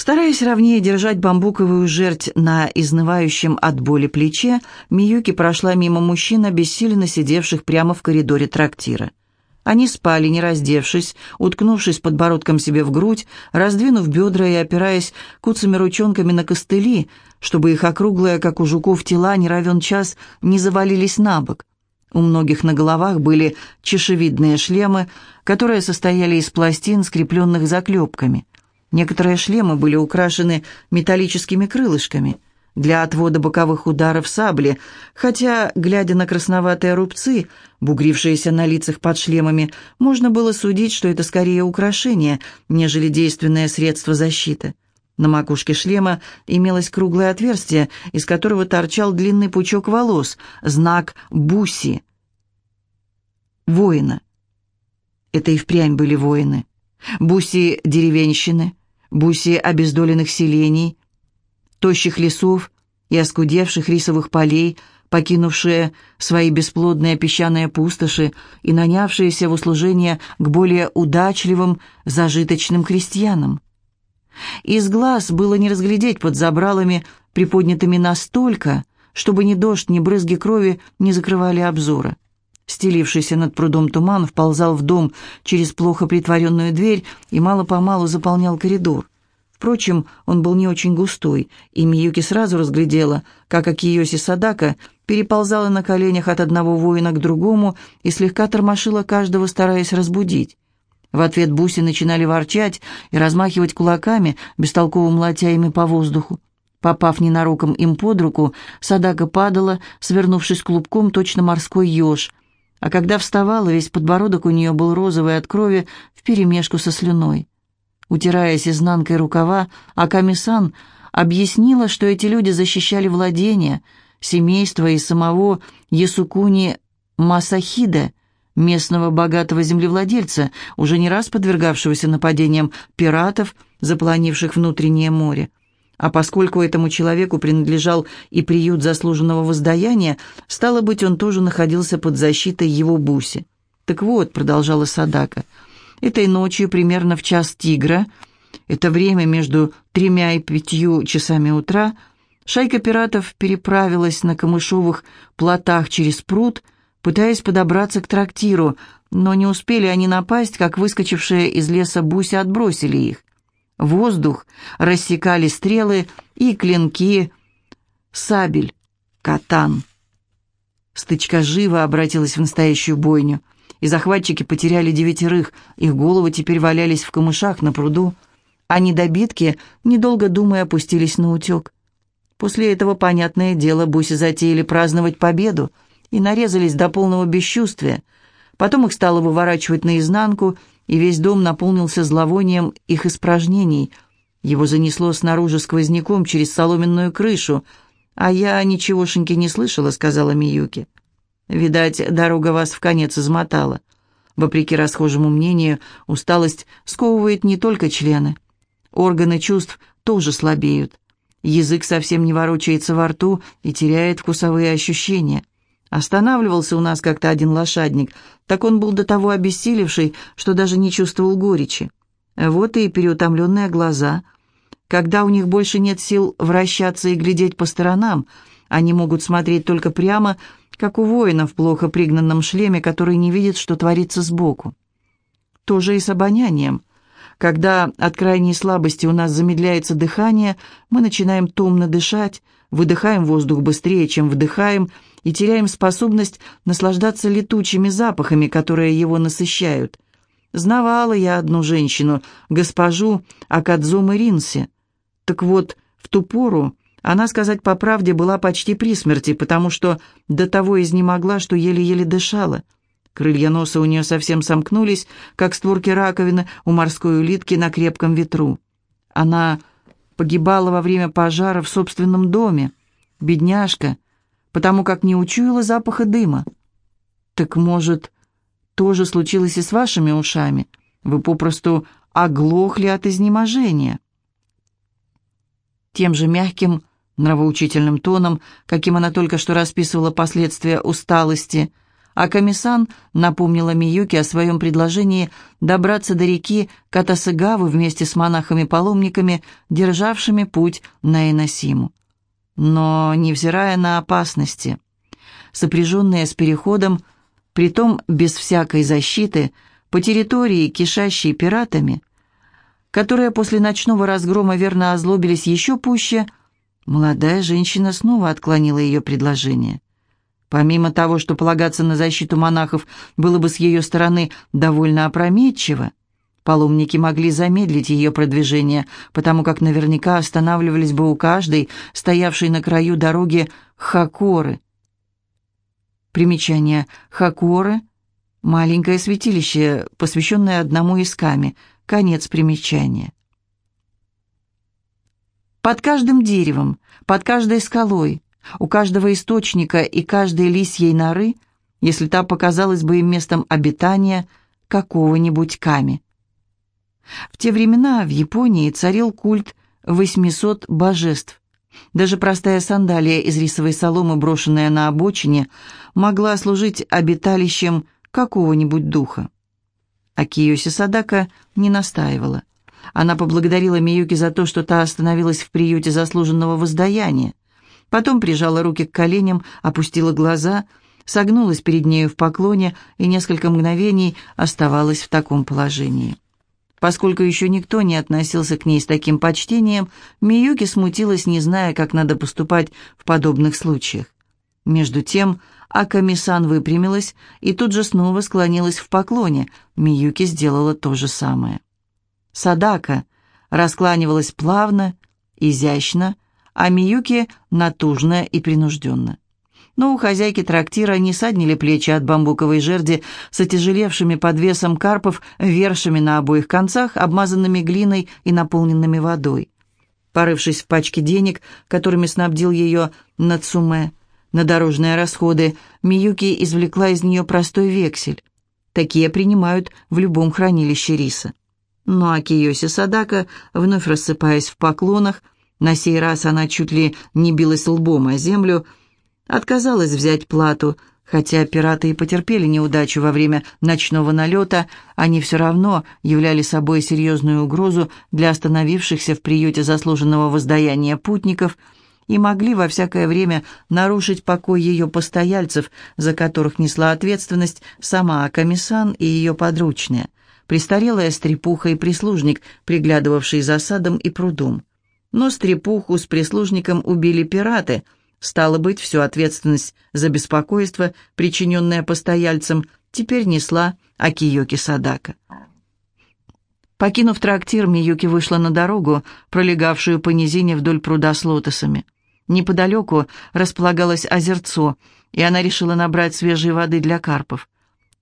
Стараясь ровнее держать бамбуковую жерть на изнывающем от боли плече, Миюки прошла мимо мужчин, обессиленно сидевших прямо в коридоре трактира. Они спали, не раздевшись, уткнувшись подбородком себе в грудь, раздвинув бедра и опираясь куцами ручонками на костыли, чтобы их округлые, как у жуков, тела не равен час не завалились на бок. У многих на головах были чешевидные шлемы, которые состояли из пластин, скрепленных заклепками. Некоторые шлемы были украшены металлическими крылышками для отвода боковых ударов сабли, хотя, глядя на красноватые рубцы, бугрившиеся на лицах под шлемами, можно было судить, что это скорее украшение, нежели действенное средство защиты. На макушке шлема имелось круглое отверстие, из которого торчал длинный пучок волос, знак «Буси» — воина. Это и впрямь были воины. Буси — деревенщины, буси обездоленных селений, тощих лесов и оскудевших рисовых полей, покинувшие свои бесплодные песчаные пустоши и нанявшиеся в услужение к более удачливым, зажиточным крестьянам. Из глаз было не разглядеть под забралами, приподнятыми настолько, чтобы ни дождь, ни брызги крови не закрывали обзора. Стелившийся над прудом туман вползал в дом через плохо притворенную дверь и мало-помалу заполнял коридор. Впрочем, он был не очень густой, и Миюки сразу разглядела, как Акиоси Садака переползала на коленях от одного воина к другому и слегка тормошила каждого, стараясь разбудить. В ответ буси начинали ворчать и размахивать кулаками, бестолково молотя ими по воздуху. Попав ненароком им под руку, Садака падала, свернувшись клубком, точно морской еж, а когда вставала, весь подбородок у нее был розовый от крови вперемешку со слюной. Утираясь изнанкой рукава, Аками-сан объяснила, что эти люди защищали владение, семейство и самого Ясукуни Масахида, местного богатого землевладельца, уже не раз подвергавшегося нападениям пиратов, заполонивших внутреннее море. А поскольку этому человеку принадлежал и приют заслуженного воздаяния, стало быть, он тоже находился под защитой его буси. «Так вот», — продолжала Садака, — «этой ночью, примерно в час тигра, это время между тремя и пятью часами утра, шайка пиратов переправилась на камышовых плотах через пруд, пытаясь подобраться к трактиру, но не успели они напасть, как выскочившие из леса буси отбросили их. Воздух рассекали стрелы и клинки сабель, катан. Стычка живо обратилась в настоящую бойню, и захватчики потеряли девятерых, их головы теперь валялись в камышах на пруду, а недобитки, недолго думая, опустились на утек. После этого, понятное дело, буси затеяли праздновать победу и нарезались до полного бесчувствия. Потом их стало выворачивать наизнанку, и весь дом наполнился зловонием их испражнений. Его занесло снаружи сквозняком через соломенную крышу. «А я ничегошеньки не слышала», — сказала Миюки. «Видать, дорога вас в конец измотала». Вопреки расхожему мнению, усталость сковывает не только члены. Органы чувств тоже слабеют. Язык совсем не ворочается во рту и теряет вкусовые ощущения. Останавливался у нас как-то один лошадник, так он был до того обессилевший, что даже не чувствовал горечи. Вот и переутомленные глаза. Когда у них больше нет сил вращаться и глядеть по сторонам, они могут смотреть только прямо, как у воина в плохо пригнанном шлеме, который не видит, что творится сбоку. То же и с обонянием. Когда от крайней слабости у нас замедляется дыхание, мы начинаем томно дышать, выдыхаем воздух быстрее, чем вдыхаем, и теряем способность наслаждаться летучими запахами, которые его насыщают. Знавала я одну женщину, госпожу Акадзумы Ринси. Так вот, в ту пору она, сказать по правде, была почти при смерти, потому что до того изнемогла, что еле-еле дышала. Крылья носа у нее совсем сомкнулись, как створки раковины у морской улитки на крепком ветру. Она погибала во время пожара в собственном доме. Бедняжка, потому как не учуяла запаха дыма. Так, может, тоже случилось и с вашими ушами? Вы попросту оглохли от изнеможения. Тем же мягким, нравоучительным тоном, каким она только что расписывала последствия усталости, а комиссан напомнила Миюки о своем предложении добраться до реки Катасыгавы вместе с монахами-паломниками, державшими путь на Иносиму. Но, невзирая на опасности, сопряженные с переходом, притом без всякой защиты, по территории, кишащей пиратами, которые после ночного разгрома верно озлобились еще пуще, молодая женщина снова отклонила ее предложение. Помимо того, что полагаться на защиту монахов было бы с ее стороны довольно опрометчиво, паломники могли замедлить ее продвижение, потому как наверняка останавливались бы у каждой, стоявшей на краю дороги, хакоры. Примечание «хакоры» — маленькое святилище, посвященное одному из ками, конец примечания. Под каждым деревом, под каждой скалой, у каждого источника и каждой лисьей норы, если та показалась бы им местом обитания какого-нибудь ками. В те времена в Японии царил культ 800 божеств. Даже простая сандалия из рисовой соломы, брошенная на обочине, могла служить обиталищем какого-нибудь духа. А Киоси Садака не настаивала. Она поблагодарила Миюки за то, что та остановилась в приюте заслуженного воздаяния. Потом прижала руки к коленям, опустила глаза, согнулась перед нею в поклоне и несколько мгновений оставалась в таком положении. Поскольку еще никто не относился к ней с таким почтением, Миюки смутилась, не зная, как надо поступать в подобных случаях. Между тем Аками-сан выпрямилась и тут же снова склонилась в поклоне. Миюки сделала то же самое. Садака раскланивалась плавно, изящно, а Миюки натужно и принужденно. Но у хозяйки трактира не саднили плечи от бамбуковой жерди с отяжелевшими под весом карпов вершами на обоих концах, обмазанными глиной и наполненными водой. Порывшись в пачке денег, которыми снабдил ее Нацуме, на дорожные расходы, Миюки извлекла из нее простой вексель. Такие принимают в любом хранилище риса. Ну а Киоси Садака, вновь рассыпаясь в поклонах, на сей раз она чуть ли не билась лбом о землю, отказалась взять плату, хотя пираты и потерпели неудачу во время ночного налета, они все равно являли собой серьезную угрозу для остановившихся в приюте заслуженного воздаяния путников и могли во всякое время нарушить покой ее постояльцев, за которых несла ответственность сама Акамисан и ее подручная, престарелая стрепуха и прислужник, приглядывавший за садом и прудом. Но стрепуху с прислужником убили пираты. Стало быть, всю ответственность за беспокойство, причиненное постояльцам, теперь несла Акиёки Садака. Покинув трактир, Миюки вышла на дорогу, пролегавшую по низине вдоль пруда с лотосами. Неподалеку располагалось озерцо, и она решила набрать свежей воды для карпов.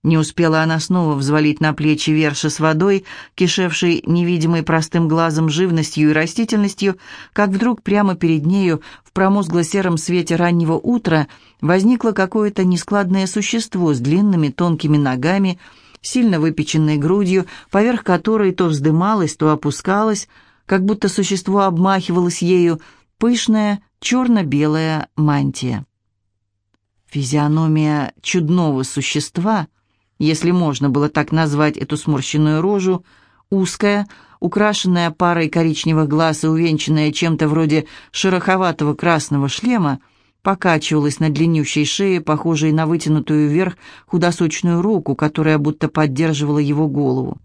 Не успела она снова взвалить на плечи верши с водой, кишевшей невидимой простым глазом живностью и растительностью, как вдруг прямо перед нею, в промозгло-сером свете раннего утра, возникло какое-то нескладное существо с длинными тонкими ногами, сильно выпеченной грудью, поверх которой то вздымалась, то опускалась, как будто существо обмахивалось ею, пышная черно-белая мантия. Физиономия чудного существа — если можно было так назвать эту сморщенную рожу, узкая, украшенная парой коричневых глаз и увенчанная чем-то вроде шероховатого красного шлема, покачивалась на длиннющей шее, похожей на вытянутую вверх худосочную руку, которая будто поддерживала его голову.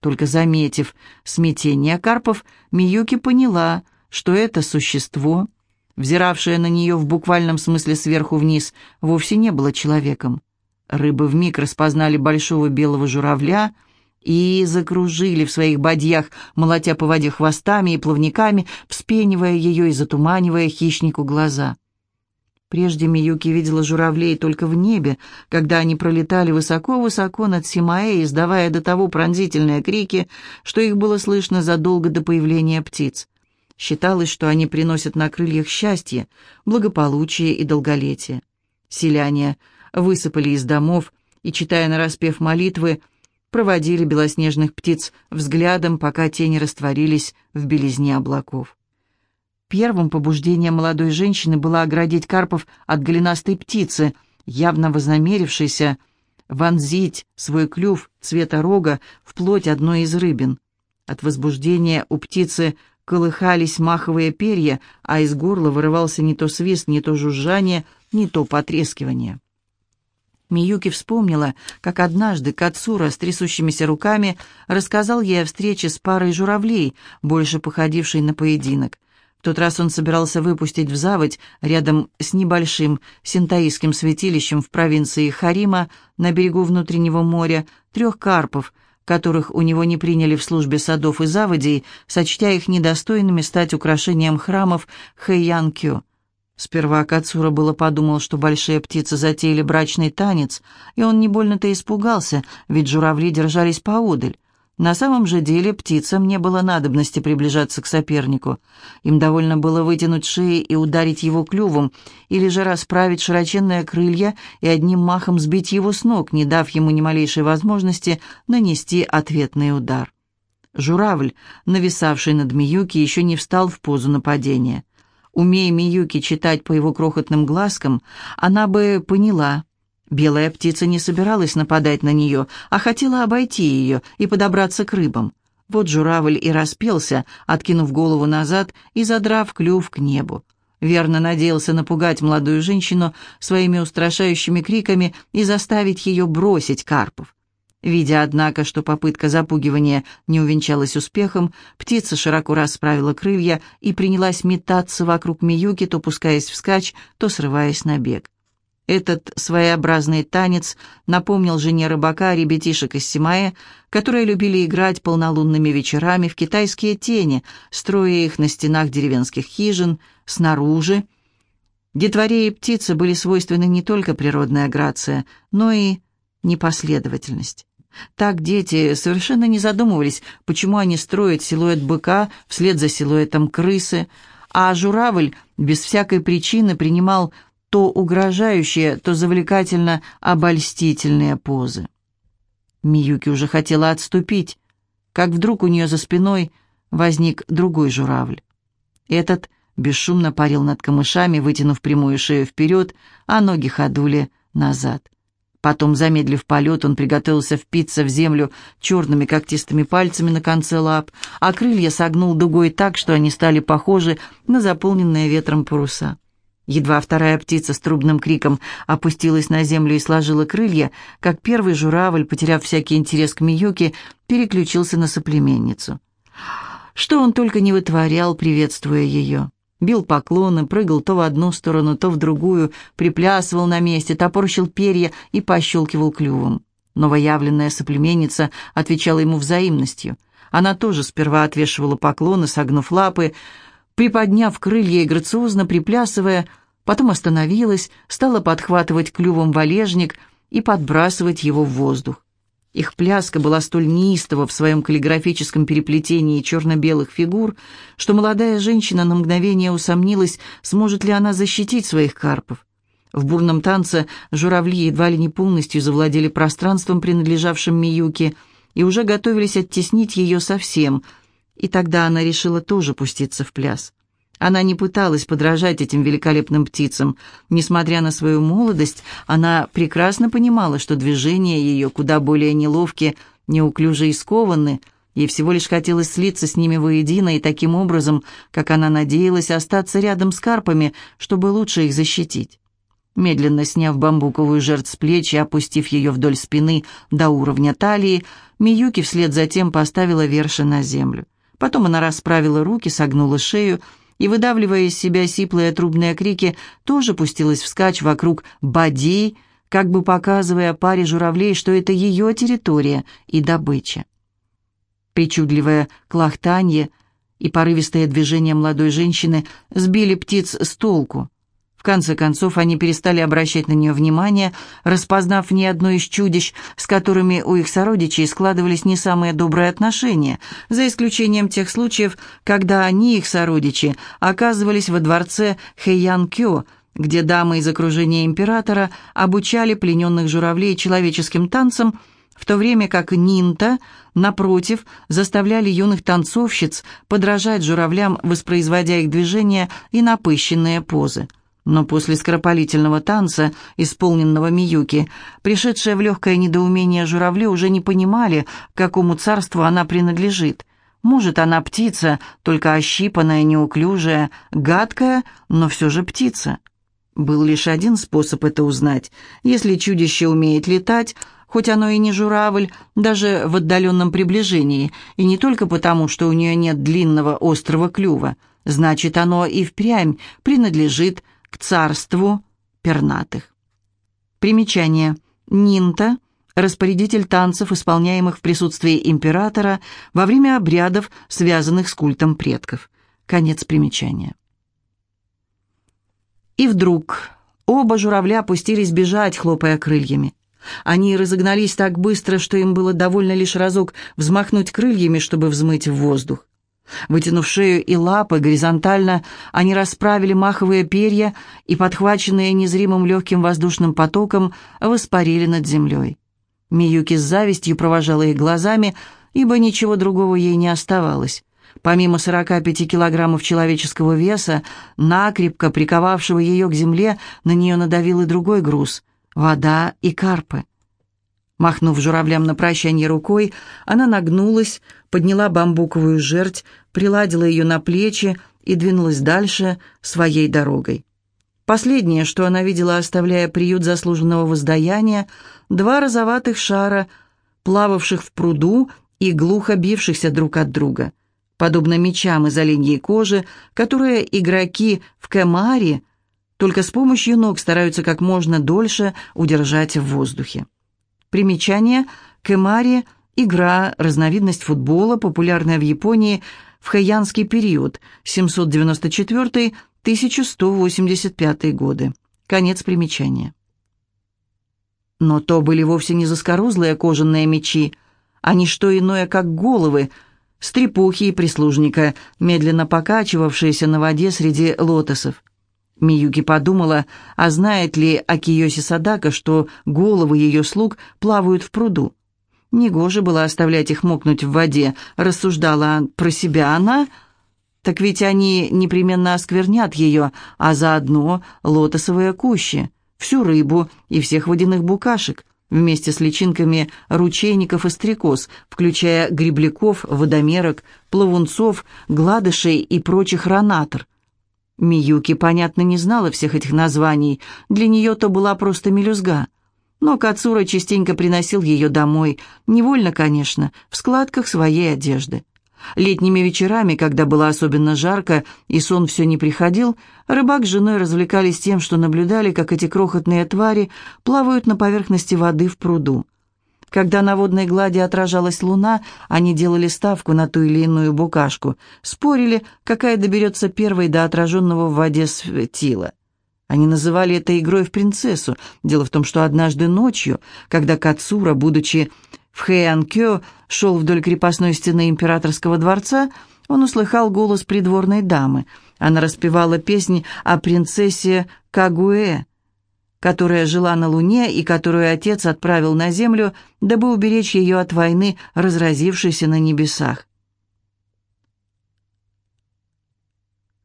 Только заметив смятение Карпов, Миюки поняла, что это существо, взиравшее на нее в буквальном смысле сверху вниз, вовсе не было человеком. Рыбы вмиг распознали большого белого журавля и закружили в своих бадьях, молотя по воде хвостами и плавниками, вспенивая ее и затуманивая хищнику глаза. Прежде Миюки видела журавлей только в небе, когда они пролетали высоко-высоко над Симаэ, издавая до того пронзительные крики, что их было слышно задолго до появления птиц. Считалось, что они приносят на крыльях счастье, благополучие и долголетие. Селяне высыпали из домов и, читая нараспев молитвы, проводили белоснежных птиц взглядом, пока тени растворились в белизне облаков. Первым побуждением молодой женщины было оградить карпов от голенастой птицы, явно вознамерившийся вонзить свой клюв цвета рога в плоть одной из рыбин. От возбуждения у птицы колыхались маховые перья, а из горла вырывался не то свист, не то жужжание, не то потрескивание. Миюки вспомнила, как однажды Кацура с трясущимися руками рассказал ей о встрече с парой журавлей, больше походившей на поединок. В тот раз он собирался выпустить в заводь рядом с небольшим синтаистским святилищем в провинции Харима на берегу внутреннего моря трех карпов, которых у него не приняли в службе садов и заводей, сочтя их недостойными стать украшением храмов Хэйянкё. Сперва Кацура было подумал, что большие птицы затеяли брачный танец, и он не больно-то испугался, ведь журавли держались поодаль. На самом же деле птицам не было надобности приближаться к сопернику. Им довольно было вытянуть шеи и ударить его клювом, или же расправить широченные крылья и одним махом сбить его с ног, не дав ему ни малейшей возможности нанести ответный удар. Журавль, нависавший над Миюки, еще не встал в позу нападения. Умея Миюки читать по его крохотным глазкам, она бы поняла. Белая птица не собиралась нападать на нее, а хотела обойти ее и подобраться к рыбам. Вот журавль и распелся, откинув голову назад и задрав клюв к небу. Верно надеялся напугать молодую женщину своими устрашающими криками и заставить ее бросить карпов. Видя, однако, что попытка запугивания не увенчалась успехом, птица широко расправила крылья и принялась метаться вокруг Миюки, то пускаясь вскачь, то срываясь на бег. Этот своеобразный танец напомнил жене рыбака ребятишек из Симая, которые любили играть полнолунными вечерами в китайские тени, строя их на стенах деревенских хижин, снаружи. Детворе и птице были свойственны не только природная грация, но и непоследовательность. Так дети совершенно не задумывались, почему они строят силуэт быка вслед за силуэтом крысы, а журавль без всякой причины принимал то угрожающие, то завлекательно обольстительные позы. Миюки уже хотела отступить, как вдруг у нее за спиной возник другой журавль. Этот бесшумно парил над камышами, вытянув прямую шею вперед, а ноги ходули назад. Потом, замедлив полет, он приготовился впиться в землю черными когтистыми пальцами на конце лап, а крылья согнул дугой так, что они стали похожи на заполненные ветром паруса. Едва вторая птица с трубным криком опустилась на землю и сложила крылья, как первый журавль, потеряв всякий интерес к Миюке, переключился на соплеменницу. Что он только не вытворял, приветствуя ее бил поклоны, прыгал то в одну сторону, то в другую, приплясывал на месте, топорщил перья и пощелкивал клювом. Новоявленная соплеменница отвечала ему взаимностью. Она тоже сперва отвешивала поклоны, согнув лапы, приподняв крылья и грациозно приплясывая, потом остановилась, стала подхватывать клювом валежник и подбрасывать его в воздух. Их пляска была столь неистова в своем каллиграфическом переплетении черно-белых фигур, что молодая женщина на мгновение усомнилась, сможет ли она защитить своих карпов. В бурном танце журавли едва ли не полностью завладели пространством, принадлежавшим Миюке, и уже готовились оттеснить ее совсем, и тогда она решила тоже пуститься в пляс. Она не пыталась подражать этим великолепным птицам. Несмотря на свою молодость, она прекрасно понимала, что движения ее куда более неловкие, неуклюже и скованы. Ей всего лишь хотелось слиться с ними воедино и таким образом, как она надеялась, остаться рядом с карпами, чтобы лучше их защитить. Медленно сняв бамбуковую жертв с плеч и опустив ее вдоль спины до уровня талии, Миюки вслед за тем поставила верши на землю. Потом она расправила руки, согнула шею и, выдавливая из себя сиплые трубные крики, тоже пустилась вскачь вокруг бадей, как бы показывая паре журавлей, что это ее территория и добыча. Причудливое клахтанье и порывистое движение молодой женщины сбили птиц с толку конце концов, они перестали обращать на нее внимание, распознав ни одно из чудищ, с которыми у их сородичей складывались не самые добрые отношения, за исключением тех случаев, когда они, их сородичи, оказывались во дворце Хэйян-Кё, где дамы из окружения императора обучали плененных журавлей человеческим танцам, в то время как Нинта, напротив, заставляли юных танцовщиц подражать журавлям, воспроизводя их движения и напыщенные позы. Но после скоропалительного танца, исполненного Миюки, пришедшее в легкое недоумение журавли уже не понимали, к какому царству она принадлежит. Может, она птица, только ощипанная, неуклюжая, гадкая, но все же птица. Был лишь один способ это узнать. Если чудище умеет летать, хоть оно и не журавль, даже в отдаленном приближении, и не только потому, что у нее нет длинного острого клюва, значит, оно и впрямь принадлежит к царству пернатых. Примечание. Нинта – распорядитель танцев, исполняемых в присутствии императора во время обрядов, связанных с культом предков. Конец примечания. И вдруг оба журавля опустились бежать, хлопая крыльями. Они разогнались так быстро, что им было довольно лишь разок взмахнуть крыльями, чтобы взмыть в воздух. Вытянув шею и лапы горизонтально, они расправили маховые перья и, подхваченные незримым легким воздушным потоком, воспарили над землей. Миюки с завистью провожала их глазами, ибо ничего другого ей не оставалось. Помимо 45 килограммов человеческого веса, накрепко приковавшего ее к земле, на нее надавил и другой груз — вода и карпы. Махнув журавлям на прощание рукой, она нагнулась, подняла бамбуковую жерть, приладила ее на плечи и двинулась дальше своей дорогой. Последнее, что она видела, оставляя приют заслуженного воздаяния, два розоватых шара, плававших в пруду и глухо бившихся друг от друга, подобно мечам из оленьей кожи, которые игроки в кэмаре только с помощью ног стараются как можно дольше удержать в воздухе. Примечание. Кэмари – игра, разновидность футбола, популярная в Японии в хэйянский период 794-1185 годы. Конец примечания. Но то были вовсе не заскорузлые кожаные мечи, а не что иное, как головы, стрепухи и прислужника, медленно покачивавшиеся на воде среди лотосов. Миюки подумала, а знает ли Акиоси Садака, что головы ее слуг плавают в пруду. Негоже было оставлять их мокнуть в воде, рассуждала про себя она, так ведь они непременно осквернят ее, а заодно лотосовые кущи, всю рыбу и всех водяных букашек, вместе с личинками ручейников и стрекоз, включая гребляков, водомерок, плавунцов, гладышей и прочих ранатор – Миюки, понятно, не знала всех этих названий, для нее то была просто мелюзга. Но Кацура частенько приносил ее домой, невольно, конечно, в складках своей одежды. Летними вечерами, когда было особенно жарко и сон все не приходил, рыбак с женой развлекались тем, что наблюдали, как эти крохотные твари плавают на поверхности воды в пруду. Когда на водной глади отражалась луна, они делали ставку на ту или иную букашку, спорили, какая доберется первой до отраженного в воде светила. Они называли это игрой в принцессу. Дело в том, что однажды ночью, когда Кацура, будучи в Хэйанкё, шел вдоль крепостной стены императорского дворца, он услыхал голос придворной дамы. Она распевала песнь о принцессе Кагуэ, которая жила на Луне и которую отец отправил на Землю, дабы уберечь ее от войны, разразившейся на небесах.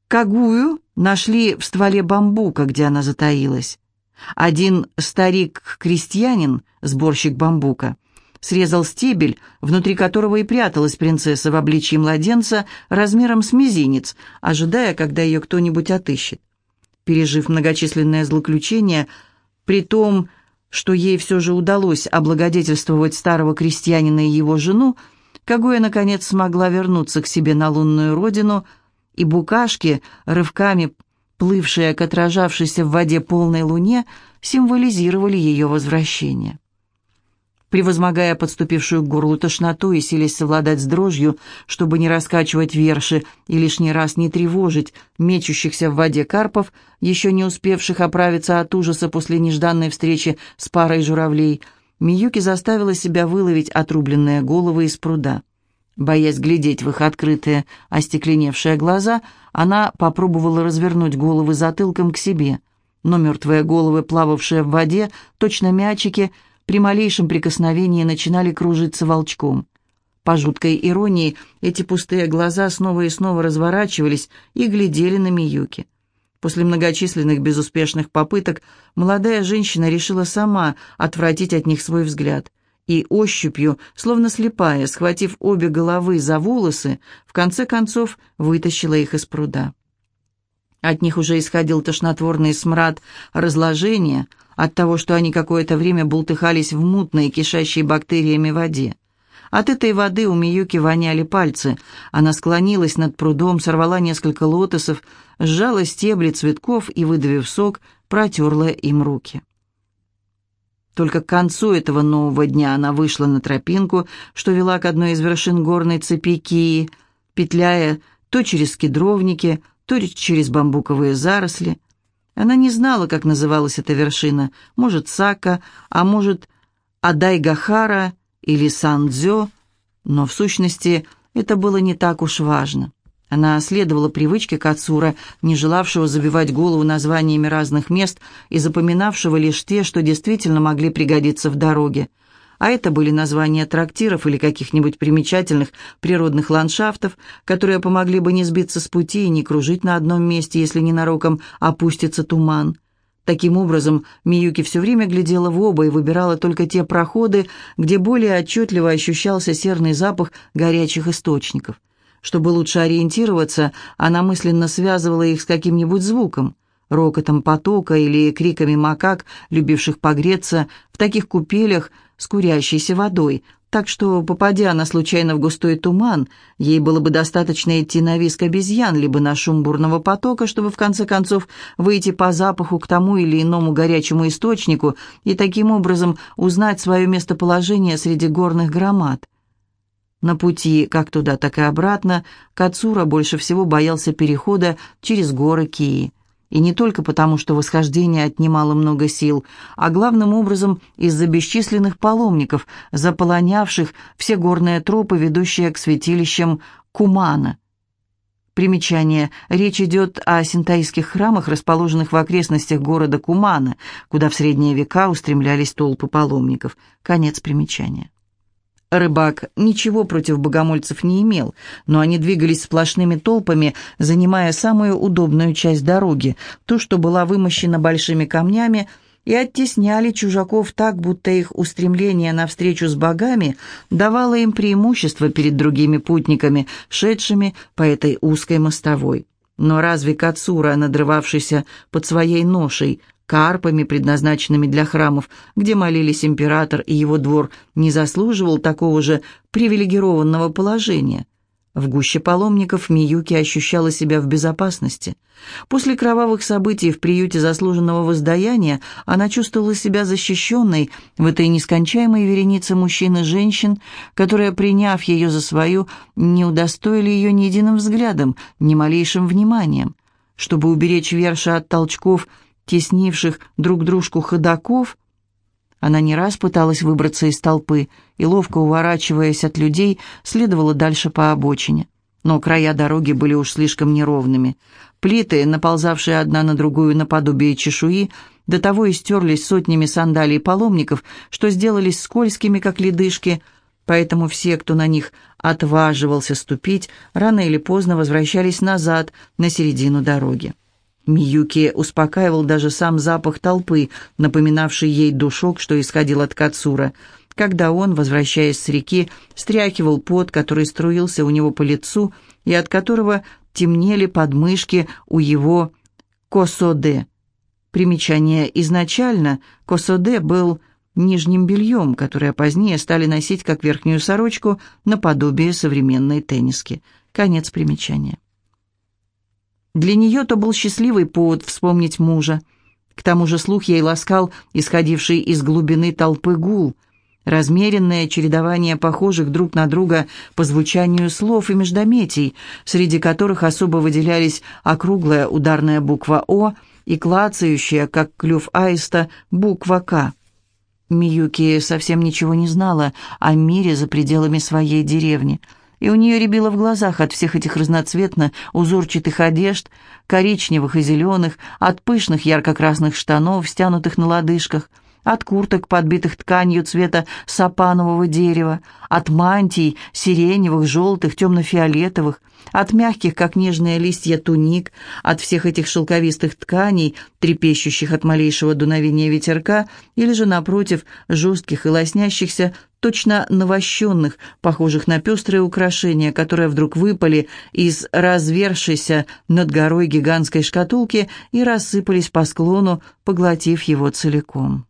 Кагую нашли в стволе бамбука, где она затаилась. Один старик-крестьянин, сборщик бамбука, срезал стебель, внутри которого и пряталась принцесса в обличье младенца размером с мизинец, ожидая, когда ее кто-нибудь отыщет. Пережив многочисленные злоключения, при том, что ей все же удалось облагодетельствовать старого крестьянина и его жену, Кагуя, наконец, смогла вернуться к себе на лунную родину, и букашки, рывками плывшие к отражавшейся в воде полной луне, символизировали ее возвращение. Превозмогая подступившую к горлу тошноту и силясь совладать с дрожью, чтобы не раскачивать верши и лишний раз не тревожить мечущихся в воде карпов, еще не успевших оправиться от ужаса после нежданной встречи с парой журавлей, Миюки заставила себя выловить отрубленные головы из пруда. Боясь глядеть в их открытые, остекленевшие глаза, она попробовала развернуть головы затылком к себе, но мертвые головы, плававшие в воде, точно мячики — при малейшем прикосновении начинали кружиться волчком. По жуткой иронии эти пустые глаза снова и снова разворачивались и глядели на Миюки. После многочисленных безуспешных попыток молодая женщина решила сама отвратить от них свой взгляд и ощупью, словно слепая, схватив обе головы за волосы, в конце концов вытащила их из пруда. От них уже исходил тошнотворный смрад разложения, от того, что они какое-то время бултыхались в мутной, кишащей бактериями воде. От этой воды у Миюки воняли пальцы. Она склонилась над прудом, сорвала несколько лотосов, сжала стебли цветков и, выдавив сок, протерла им руки. Только к концу этого нового дня она вышла на тропинку, что вела к одной из вершин горной цепи Кии, петляя то через кедровники, то через бамбуковые заросли. Она не знала, как называлась эта вершина, может, Сака, а может, Адайгахара или Сандзё, но в сущности это было не так уж важно. Она следовала привычке Кацура, не желавшего забивать голову названиями разных мест и запоминавшего лишь те, что действительно могли пригодиться в дороге. А это были названия трактиров или каких-нибудь примечательных природных ландшафтов, которые помогли бы не сбиться с пути и не кружить на одном месте, если ненароком опустится туман. Таким образом, Миюки все время глядела в оба и выбирала только те проходы, где более отчетливо ощущался серный запах горячих источников. Чтобы лучше ориентироваться, она мысленно связывала их с каким-нибудь звуком, рокотом потока или криками макак, любивших погреться в таких купелях с курящейся водой, так что, попадя она случайно в густой туман, ей было бы достаточно идти на виск обезьян, либо на шум бурного потока, чтобы в конце концов выйти по запаху к тому или иному горячему источнику и таким образом узнать свое местоположение среди горных громад. На пути как туда, так и обратно Кацура больше всего боялся перехода через горы Кии. И не только потому, что восхождение отнимало много сил, а главным образом из-за бесчисленных паломников, заполонявших все горные тропы, ведущие к святилищам Кумана. Примечание. Речь идет о синтаистских храмах, расположенных в окрестностях города Кумана, куда в средние века устремлялись толпы паломников. Конец примечания. Рыбак ничего против богомольцев не имел, но они двигались сплошными толпами, занимая самую удобную часть дороги, ту, что была вымощена большими камнями, и оттесняли чужаков так, будто их устремление навстречу с богами давало им преимущество перед другими путниками, шедшими по этой узкой мостовой. Но разве Кацура, надрывавшийся под своей ношей, карпами, предназначенными для храмов, где молились император и его двор, не заслуживал такого же привилегированного положения. В гуще паломников Миюки ощущала себя в безопасности. После кровавых событий в приюте заслуженного воздаяния она чувствовала себя защищенной в этой нескончаемой веренице мужчин и женщин, которые, приняв ее за свою, не удостоили ее ни единым взглядом, ни малейшим вниманием. Чтобы уберечь Верша от толчков – теснивших друг дружку ходаков, она не раз пыталась выбраться из толпы и, ловко уворачиваясь от людей, следовала дальше по обочине. Но края дороги были уж слишком неровными. Плиты, наползавшие одна на другую наподобие чешуи, до того истерлись сотнями сандалий паломников, что сделались скользкими, как ледышки, поэтому все, кто на них отваживался ступить, рано или поздно возвращались назад, на середину дороги. Миюки успокаивал даже сам запах толпы, напоминавший ей душок, что исходил от Кацура, когда он, возвращаясь с реки, стряхивал пот, который струился у него по лицу и от которого темнели подмышки у его косоде. Примечание изначально косоде был нижним бельем, которое позднее стали носить как верхнюю сорочку наподобие современной тенниски. Конец примечания. Для нее то был счастливый повод вспомнить мужа. К тому же слух ей ласкал исходивший из глубины толпы гул, размеренное чередование похожих друг на друга по звучанию слов и междометий, среди которых особо выделялись округлая ударная буква «О» и клацающая, как клюв аиста, буква «К». Миюки совсем ничего не знала о мире за пределами своей деревни – и у нее рябило в глазах от всех этих разноцветно узорчатых одежд, коричневых и зеленых, от пышных ярко-красных штанов, стянутых на лодыжках, от курток, подбитых тканью цвета сапанового дерева, от мантий сиреневых, желтых, темно-фиолетовых, от мягких, как нежные листья, туник, от всех этих шелковистых тканей, трепещущих от малейшего дуновения ветерка, или же, напротив, жестких и лоснящихся, точно навощенных, похожих на пестрые украшения, которые вдруг выпали из развершейся над горой гигантской шкатулки и рассыпались по склону, поглотив его целиком.